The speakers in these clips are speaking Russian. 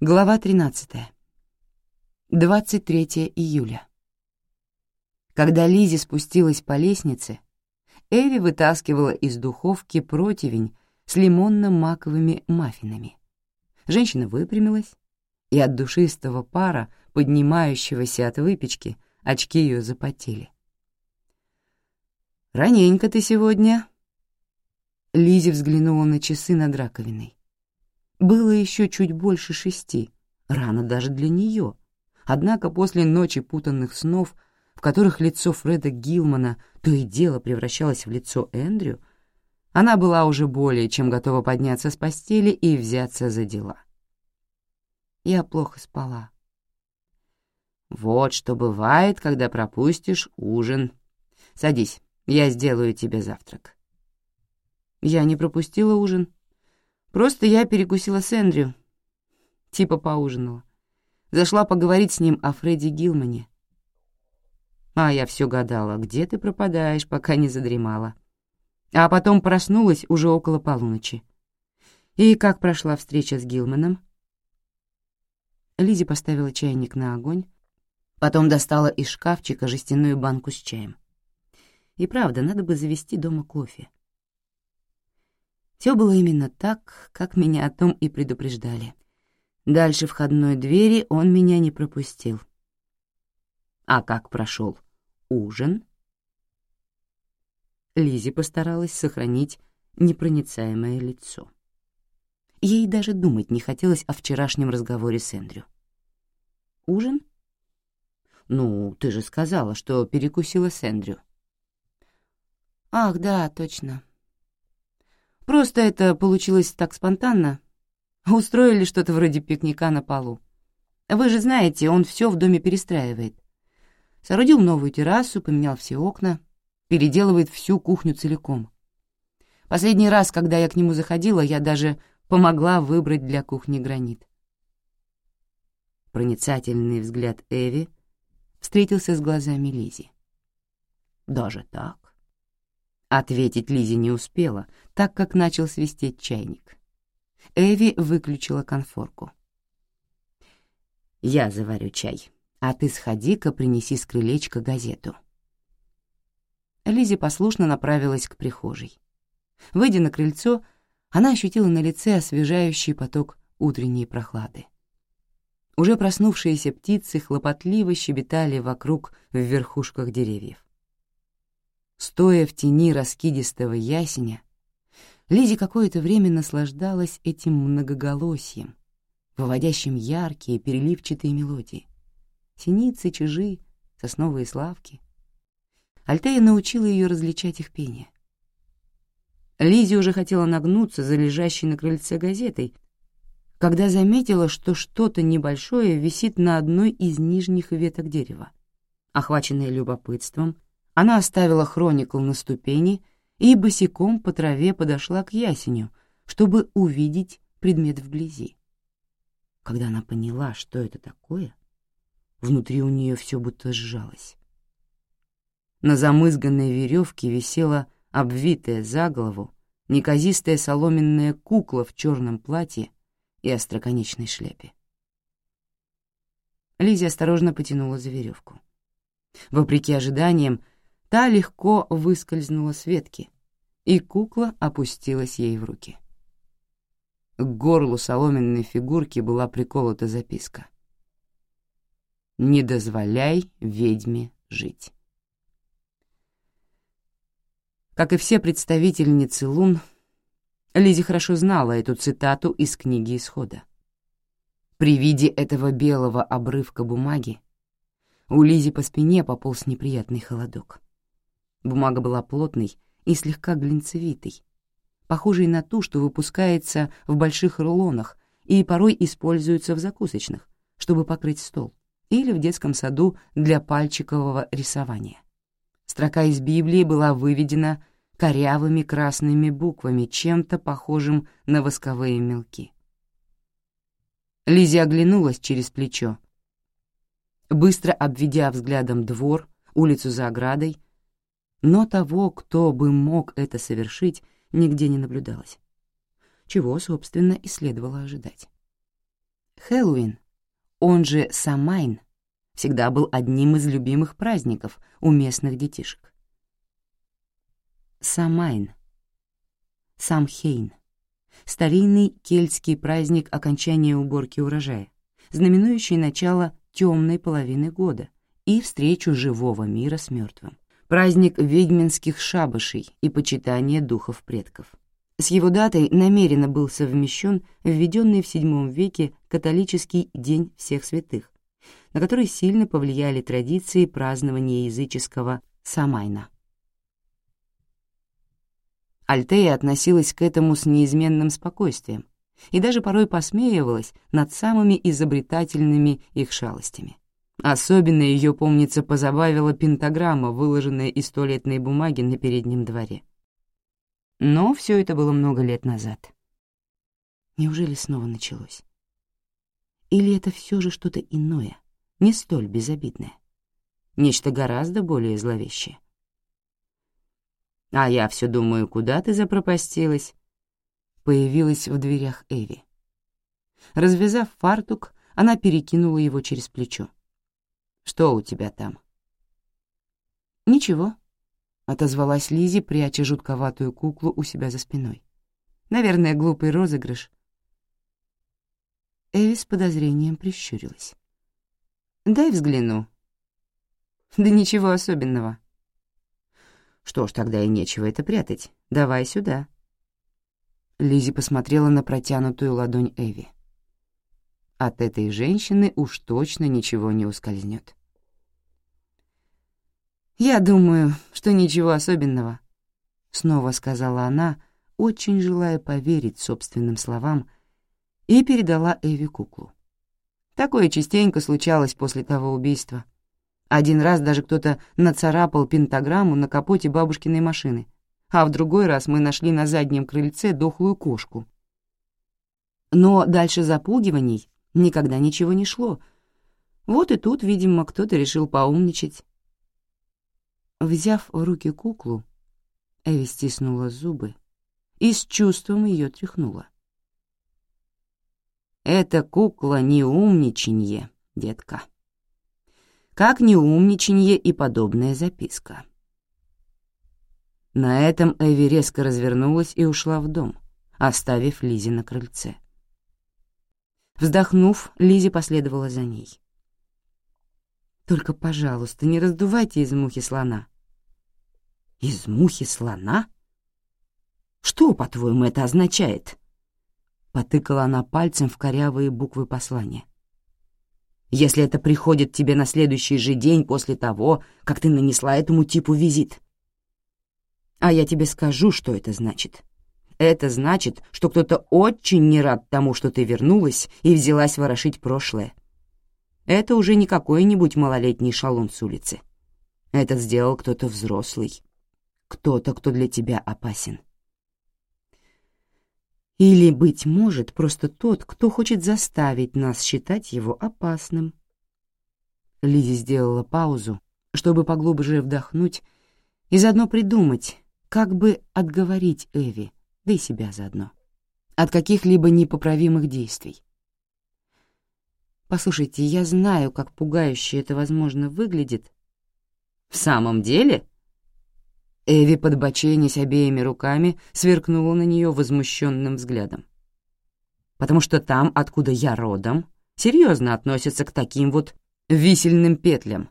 Глава 13. 23 июля. Когда Лизи спустилась по лестнице, Эви вытаскивала из духовки противень с лимонно-маковыми маффинами. Женщина выпрямилась, и от душистого пара, поднимающегося от выпечки, очки ее запотели. «Раненько ты сегодня». Лизи взглянула на часы над раковиной. Было еще чуть больше шести, рано даже для нее. Однако после ночи путанных снов, в которых лицо Фреда Гилмана то и дело превращалось в лицо Эндрю, она была уже более чем готова подняться с постели и взяться за дела. Я плохо спала. «Вот что бывает, когда пропустишь ужин. Садись, я сделаю тебе завтрак». Я не пропустила ужин. Просто я перекусила с Эндрю. Типа поужинала. Зашла поговорить с ним о Фредди Гилмане. А я все гадала, где ты пропадаешь, пока не задремала. А потом проснулась уже около полуночи. И как прошла встреча с Гилманом? Лизи поставила чайник на огонь, потом достала из шкафчика жестяную банку с чаем. И правда, надо бы завести дома кофе. Все было именно так, как меня о том и предупреждали. Дальше входной двери он меня не пропустил. А как прошел ужин? Лизи постаралась сохранить непроницаемое лицо. Ей даже думать не хотелось о вчерашнем разговоре с Эндрю. «Ужин?» «Ну, ты же сказала, что перекусила с Эндрю». «Ах, да, точно. Просто это получилось так спонтанно. Устроили что-то вроде пикника на полу. Вы же знаете, он все в доме перестраивает. Соорудил новую террасу, поменял все окна, переделывает всю кухню целиком. Последний раз, когда я к нему заходила, я даже помогла выбрать для кухни гранит. Проницательный взгляд Эви встретился с глазами Лизи. «Даже так?» Ответить Лизе не успела, так как начал свистеть чайник. Эви выключила конфорку. «Я заварю чай, а ты сходи-ка принеси с крылечка газету». Лизи послушно направилась к прихожей. Выйдя на крыльцо, она ощутила на лице освежающий поток утренней прохлады. Уже проснувшиеся птицы хлопотливо щебетали вокруг в верхушках деревьев. Стоя в тени раскидистого ясеня, Лизи какое-то время наслаждалась этим многоголосием, выводящим яркие переливчатые мелодии. Синицы, чижи, сосновые славки. Альтея научила ее различать их пение. Лизи уже хотела нагнуться за лежащей на крыльце газетой, когда заметила, что что-то небольшое висит на одной из нижних веток дерева. Охваченная любопытством, она оставила хроникл на ступени и босиком по траве подошла к ясеню, чтобы увидеть предмет вблизи. Когда она поняла, что это такое, внутри у нее все будто сжалось. На замызганной веревке висела обвитая за голову неказистая соломенная кукла в черном платье и остроконечной шляпе. Лиза осторожно потянула за веревку. Вопреки ожиданиям, Та легко выскользнула с ветки, и кукла опустилась ей в руки. К горлу соломенной фигурки была приколота записка. «Не дозволяй ведьме жить». Как и все представительницы лун, Лизи хорошо знала эту цитату из книги Исхода. При виде этого белого обрывка бумаги у Лизи по спине пополз неприятный холодок. Бумага была плотной и слегка глинцевитой, похожей на ту, что выпускается в больших рулонах и порой используется в закусочных, чтобы покрыть стол, или в детском саду для пальчикового рисования. Строка из Библии была выведена корявыми красными буквами, чем-то похожим на восковые мелки. Лиззи оглянулась через плечо. Быстро обведя взглядом двор, улицу за оградой, но того, кто бы мог это совершить, нигде не наблюдалось. Чего, собственно, и следовало ожидать. Хэллоуин, он же Самайн, всегда был одним из любимых праздников у местных детишек. Самайн, Самхейн, старинный кельтский праздник окончания уборки урожая, знаменующий начало темной половины года и встречу живого мира с мертвым. Праздник ведьминских шабашей и почитания духов предков. С его датой намеренно был совмещен введенный в VII веке католический День всех святых, на который сильно повлияли традиции празднования языческого Самайна. Альтея относилась к этому с неизменным спокойствием и даже порой посмеивалась над самыми изобретательными их шалостями. Особенно ее, помнится, позабавила пентаграмма, выложенная из туалетной бумаги на переднем дворе. Но все это было много лет назад. Неужели снова началось? Или это все же что-то иное, не столь безобидное? Нечто гораздо более зловещее. «А я все думаю, куда ты запропастилась?» Появилась в дверях Эви. Развязав фартук, она перекинула его через плечо. «Что у тебя там?» «Ничего», отозвалась Лизи, пряча жутковатую куклу у себя за спиной. Наверное, глупый розыгрыш. Эви с подозрением прищурилась. «Дай взгляну». «Да ничего особенного». «Что ж, тогда и нечего это прятать. Давай сюда». Лизи посмотрела на протянутую ладонь Эви. От этой женщины уж точно ничего не ускользнет. «Я думаю, что ничего особенного», — снова сказала она, очень желая поверить собственным словам, и передала Эви куклу. Такое частенько случалось после того убийства. Один раз даже кто-то нацарапал пентаграмму на капоте бабушкиной машины, а в другой раз мы нашли на заднем крыльце дохлую кошку. Но дальше запугиваний никогда ничего не шло. Вот и тут, видимо, кто-то решил поумничать Взяв в руки куклу, Эви стиснула зубы и с чувством ее тряхнула. «Это кукла не умничанье, детка. Как не умничанье и подобная записка». На этом Эви резко развернулась и ушла в дом, оставив Лизи на крыльце. Вздохнув, Лизи последовала за ней. Только, пожалуйста, не раздувайте из мухи слона. Из мухи слона? Что, по-твоему, это означает? Потыкала она пальцем в корявые буквы послания. Если это приходит тебе на следующий же день после того, как ты нанесла этому типу визит. А я тебе скажу, что это значит. Это значит, что кто-то очень не рад тому, что ты вернулась и взялась ворошить прошлое. Это уже не какой-нибудь малолетний шалун с улицы. Это сделал кто-то взрослый. Кто-то, кто для тебя опасен. Или, быть может, просто тот, кто хочет заставить нас считать его опасным. Лизи сделала паузу, чтобы поглубже вдохнуть и заодно придумать, как бы отговорить Эви, да и себя заодно, от каких-либо непоправимых действий. Послушайте, я знаю, как пугающе это, возможно, выглядит. В самом деле? Эви, подбоченясь обеими руками, сверкнула на нее возмущенным взглядом. Потому что там, откуда я родом, серьезно относятся к таким вот висельным петлям.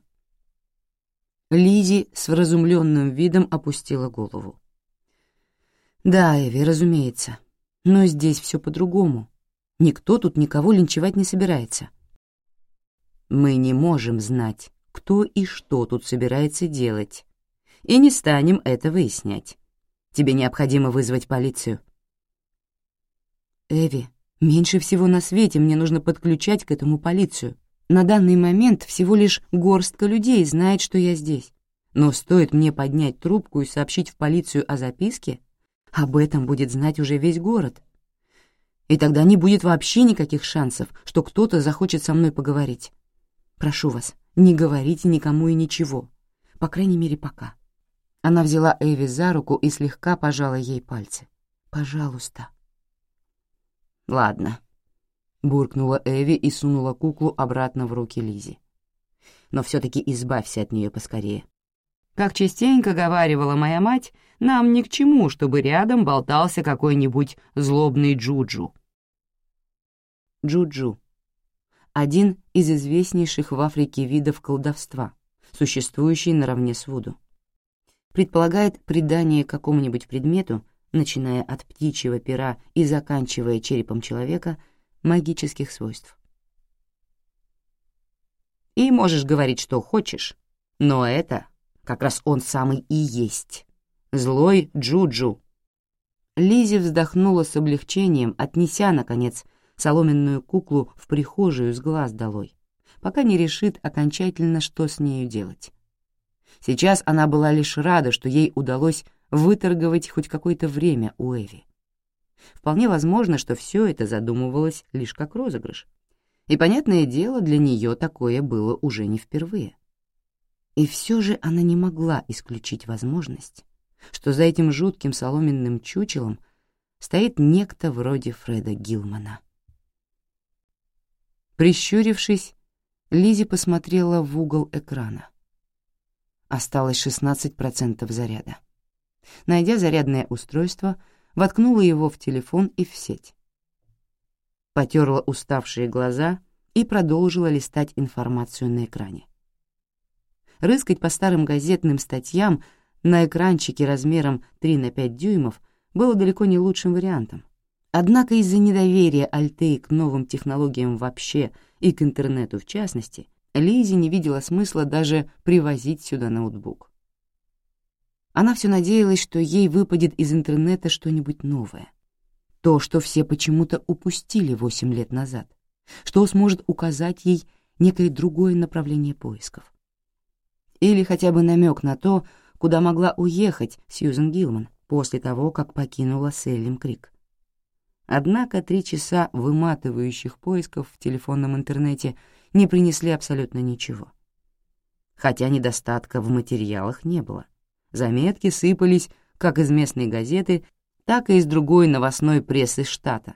Лизи с вразумленным видом опустила голову. «Да, Эви, разумеется. Но здесь все по-другому. Никто тут никого линчевать не собирается. Мы не можем знать, кто и что тут собирается делать, и не станем это выяснять. Тебе необходимо вызвать полицию. Эви, меньше всего на свете мне нужно подключать к этому полицию. На данный момент всего лишь горстка людей знает, что я здесь. Но стоит мне поднять трубку и сообщить в полицию о записке, об этом будет знать уже весь город. И тогда не будет вообще никаких шансов, что кто-то захочет со мной поговорить. Прошу вас, не говорите никому и ничего. По крайней мере, пока». Она взяла Эви за руку и слегка пожала ей пальцы. «Пожалуйста». «Ладно», — буркнула Эви и сунула куклу обратно в руки Лизи. «Но все-таки избавься от нее поскорее. Как частенько говаривала моя мать, нам ни к чему, чтобы рядом болтался какой-нибудь злобный Джуджу». Джуджу — один из известнейших в Африке видов колдовства, существующий наравне с Вуду. Предполагает придание какому-нибудь предмету, начиная от птичьего пера и заканчивая черепом человека, магических свойств. И можешь говорить, что хочешь, но это как раз он самый и есть. Злой Джуджу. Лизи вздохнула с облегчением, отнеся, наконец, соломенную куклу в прихожую с глаз долой, пока не решит окончательно, что с нею делать. Сейчас она была лишь рада, что ей удалось выторговать хоть какое-то время у Эви. Вполне возможно, что все это задумывалось лишь как розыгрыш. И, понятное дело, для нее такое было уже не впервые. И все же она не могла исключить возможность, что за этим жутким соломенным чучелом стоит некто вроде Фреда Гилмана. Прищурившись, Лизи посмотрела в угол экрана. Осталось 16% заряда. Найдя зарядное устройство, воткнула его в телефон и в сеть. Потерла уставшие глаза и продолжила листать информацию на экране рыскать по старым газетным статьям на экранчике размером 3 на 5 дюймов было далеко не лучшим вариантом. Однако из-за недоверия Альтеи к новым технологиям вообще и к интернету в частности, Лизи не видела смысла даже привозить сюда ноутбук. Она все надеялась, что ей выпадет из интернета что-нибудь новое. То, что все почему-то упустили восемь лет назад, что сможет указать ей некое другое направление поисков или хотя бы намек на то, куда могла уехать Сьюзен Гилман после того, как покинула Селлим Крик. Однако три часа выматывающих поисков в телефонном интернете не принесли абсолютно ничего. Хотя недостатка в материалах не было. Заметки сыпались как из местной газеты, так и из другой новостной прессы штата,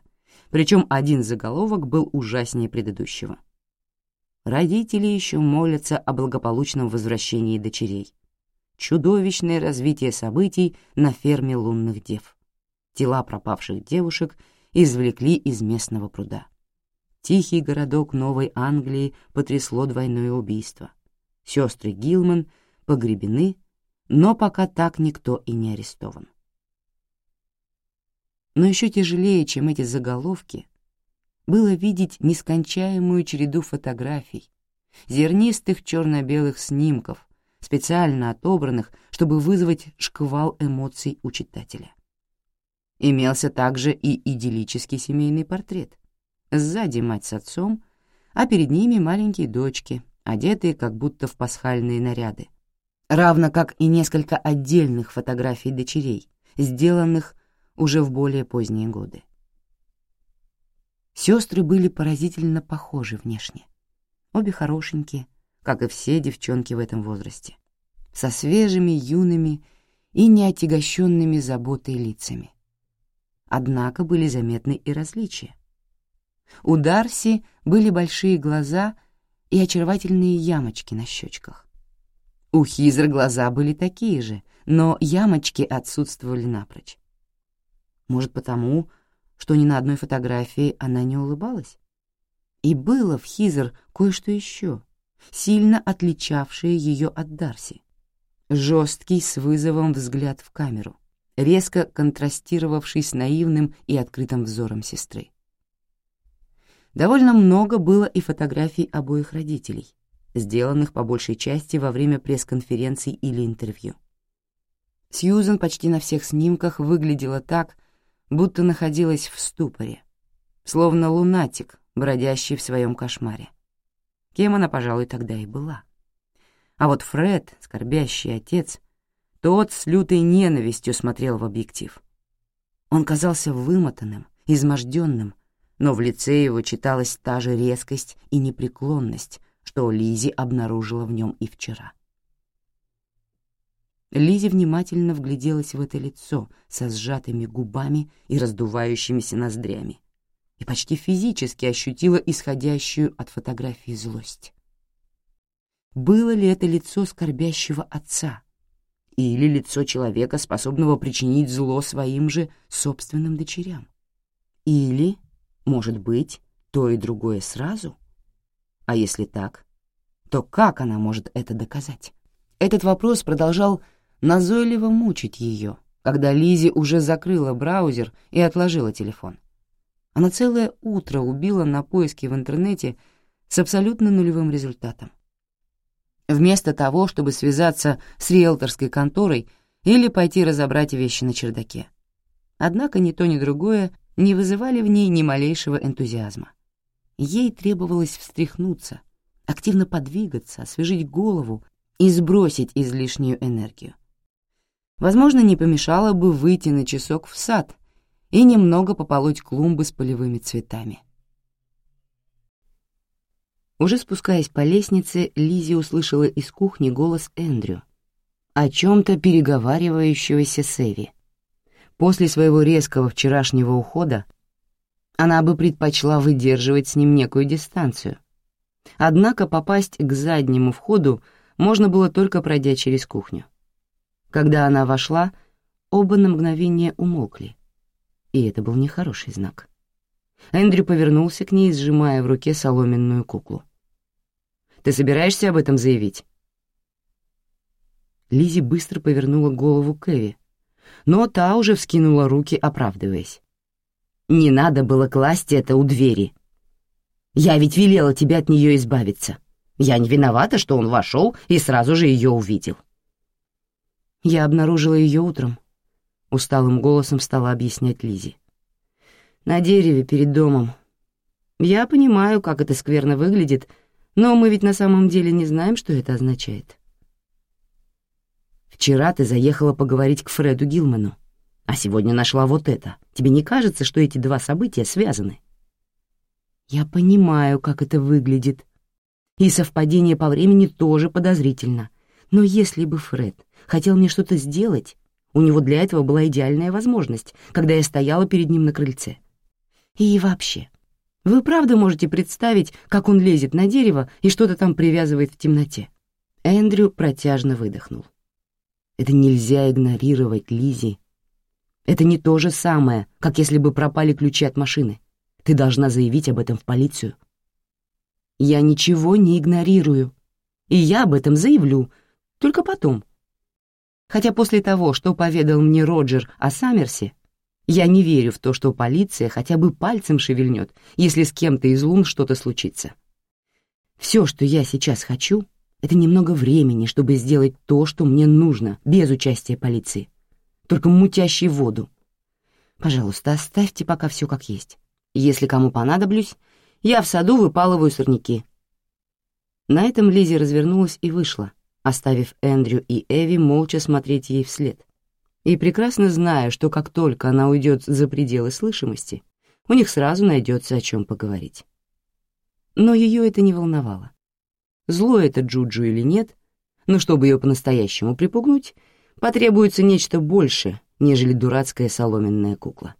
причем один заголовок был ужаснее предыдущего — Родители еще молятся о благополучном возвращении дочерей. Чудовищное развитие событий на ферме лунных дев. Тела пропавших девушек извлекли из местного пруда. Тихий городок Новой Англии потрясло двойное убийство. Сестры Гилман погребены, но пока так никто и не арестован. Но еще тяжелее, чем эти заголовки, было видеть нескончаемую череду фотографий, зернистых черно-белых снимков, специально отобранных, чтобы вызвать шквал эмоций у читателя. Имелся также и идиллический семейный портрет. Сзади мать с отцом, а перед ними маленькие дочки, одетые как будто в пасхальные наряды, равно как и несколько отдельных фотографий дочерей, сделанных уже в более поздние годы. Сестры были поразительно похожи внешне. Обе хорошенькие, как и все девчонки в этом возрасте, со свежими, юными и неотягощенными заботой лицами. Однако были заметны и различия. У Дарси были большие глаза и очаровательные ямочки на щечках. У Хизер глаза были такие же, но ямочки отсутствовали напрочь. Может, потому, что ни на одной фотографии она не улыбалась. И было в Хизер кое-что еще, сильно отличавшее ее от Дарси. Жесткий с вызовом взгляд в камеру, резко контрастировавший с наивным и открытым взором сестры. Довольно много было и фотографий обоих родителей, сделанных по большей части во время пресс-конференций или интервью. Сьюзен почти на всех снимках выглядела так, будто находилась в ступоре, словно лунатик, бродящий в своем кошмаре. Кем она, пожалуй, тогда и была. А вот Фред, скорбящий отец, тот с лютой ненавистью смотрел в объектив. Он казался вымотанным, изможденным, но в лице его читалась та же резкость и непреклонность, что Лизи обнаружила в нем и вчера. Лизи внимательно вгляделась в это лицо со сжатыми губами и раздувающимися ноздрями и почти физически ощутила исходящую от фотографии злость. Было ли это лицо скорбящего отца или лицо человека, способного причинить зло своим же собственным дочерям? Или, может быть, то и другое сразу? А если так, то как она может это доказать? Этот вопрос продолжал назойливо мучить ее, когда Лизи уже закрыла браузер и отложила телефон. Она целое утро убила на поиски в интернете с абсолютно нулевым результатом. Вместо того, чтобы связаться с риэлторской конторой или пойти разобрать вещи на чердаке. Однако ни то, ни другое не вызывали в ней ни малейшего энтузиазма. Ей требовалось встряхнуться, активно подвигаться, освежить голову и сбросить излишнюю энергию. Возможно, не помешало бы выйти на часок в сад и немного пополоть клумбы с полевыми цветами. Уже спускаясь по лестнице, Лизи услышала из кухни голос Эндрю, о чем-то переговаривающегося с Эви. После своего резкого вчерашнего ухода она бы предпочла выдерживать с ним некую дистанцию. Однако попасть к заднему входу можно было только пройдя через кухню. Когда она вошла, оба на мгновение умолкли, и это был нехороший знак. Эндрю повернулся к ней, сжимая в руке соломенную куклу. «Ты собираешься об этом заявить?» Лизи быстро повернула голову к но та уже вскинула руки, оправдываясь. «Не надо было класть это у двери. Я ведь велела тебе от нее избавиться. Я не виновата, что он вошел и сразу же ее увидел». Я обнаружила ее утром. Усталым голосом стала объяснять Лизи. На дереве перед домом. Я понимаю, как это скверно выглядит, но мы ведь на самом деле не знаем, что это означает. Вчера ты заехала поговорить к Фреду Гилману, а сегодня нашла вот это. Тебе не кажется, что эти два события связаны? Я понимаю, как это выглядит. И совпадение по времени тоже подозрительно. Но если бы Фред хотел мне что-то сделать, у него для этого была идеальная возможность, когда я стояла перед ним на крыльце. И вообще, вы правда можете представить, как он лезет на дерево и что-то там привязывает в темноте? Эндрю протяжно выдохнул. Это нельзя игнорировать, Лизи. Это не то же самое, как если бы пропали ключи от машины. Ты должна заявить об этом в полицию. Я ничего не игнорирую. И я об этом заявлю, только потом. Хотя после того, что поведал мне Роджер о Саммерсе, я не верю в то, что полиция хотя бы пальцем шевельнет, если с кем-то из лун что-то случится. Все, что я сейчас хочу, это немного времени, чтобы сделать то, что мне нужно, без участия полиции. Только мутящей воду. Пожалуйста, оставьте пока все как есть. Если кому понадоблюсь, я в саду выпалываю сорняки. На этом Лизи развернулась и вышла, оставив Эндрю и Эви молча смотреть ей вслед. И прекрасно зная, что как только она уйдет за пределы слышимости, у них сразу найдется о чем поговорить. Но ее это не волновало. Зло это Джуджу или нет, но чтобы ее по-настоящему припугнуть, потребуется нечто больше, нежели дурацкая соломенная кукла.